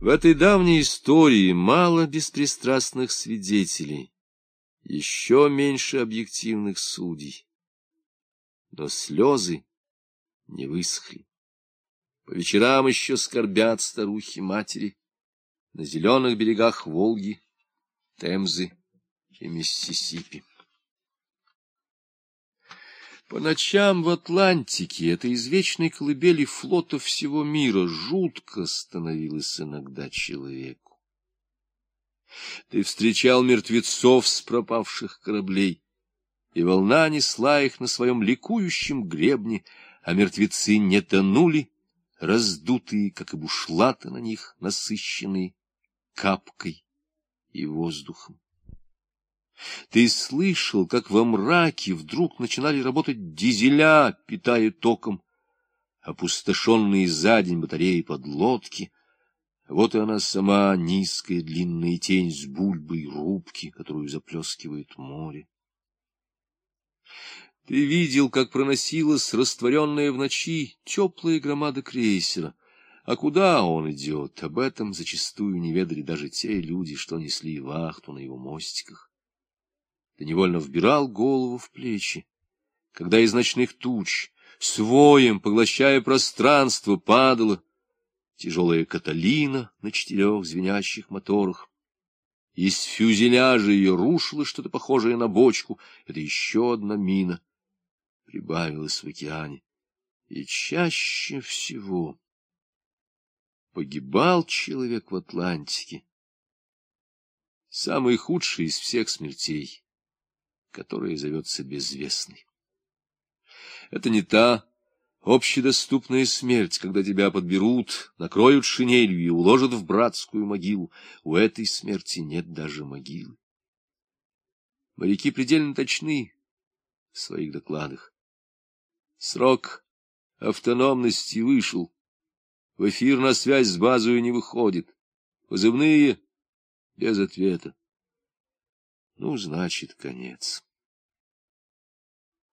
В этой давней истории мало беспристрастных свидетелей, еще меньше объективных судей. Но слезы не высохли. По вечерам еще скорбят старухи-матери на зеленых берегах Волги, Темзы и Миссисипи. По ночам в Атлантике, этой извечной колыбели флота всего мира, жутко становилось иногда человеку. Ты встречал мертвецов с пропавших кораблей, и волна несла их на своем ликующем гребне, а мертвецы не тонули, раздутые, как и бушлаты на них, насыщенные капкой и воздухом. Ты слышал, как во мраке вдруг начинали работать дизеля, питая током, опустошенные за день батареи подлодки. Вот и она сама, низкая длинная тень с бульбой рубки, которую заплескивает море. Ты видел, как проносилась растворенная в ночи теплая громада крейсера. А куда он идет, об этом зачастую не ведали даже те люди, что несли вахту на его мостиках. Ты невольно вбирал голову в плечи, когда из ночных туч, своем, поглощая пространство, падала тяжелая Каталина на четырех звенящих моторах. Из фюзеляжа ее рушило что-то похожее на бочку. Это еще одна мина прибавилась в океане. И чаще всего погибал человек в Атлантике. Самый худший из всех смертей которая зовется безвестной. Это не та общедоступная смерть, когда тебя подберут, накроют шинелью и уложат в братскую могилу. У этой смерти нет даже могилы. Моряки предельно точны в своих докладах. Срок автономности вышел. В эфир на связь с базой не выходит. Позывные — без ответа. Ну, значит, конец.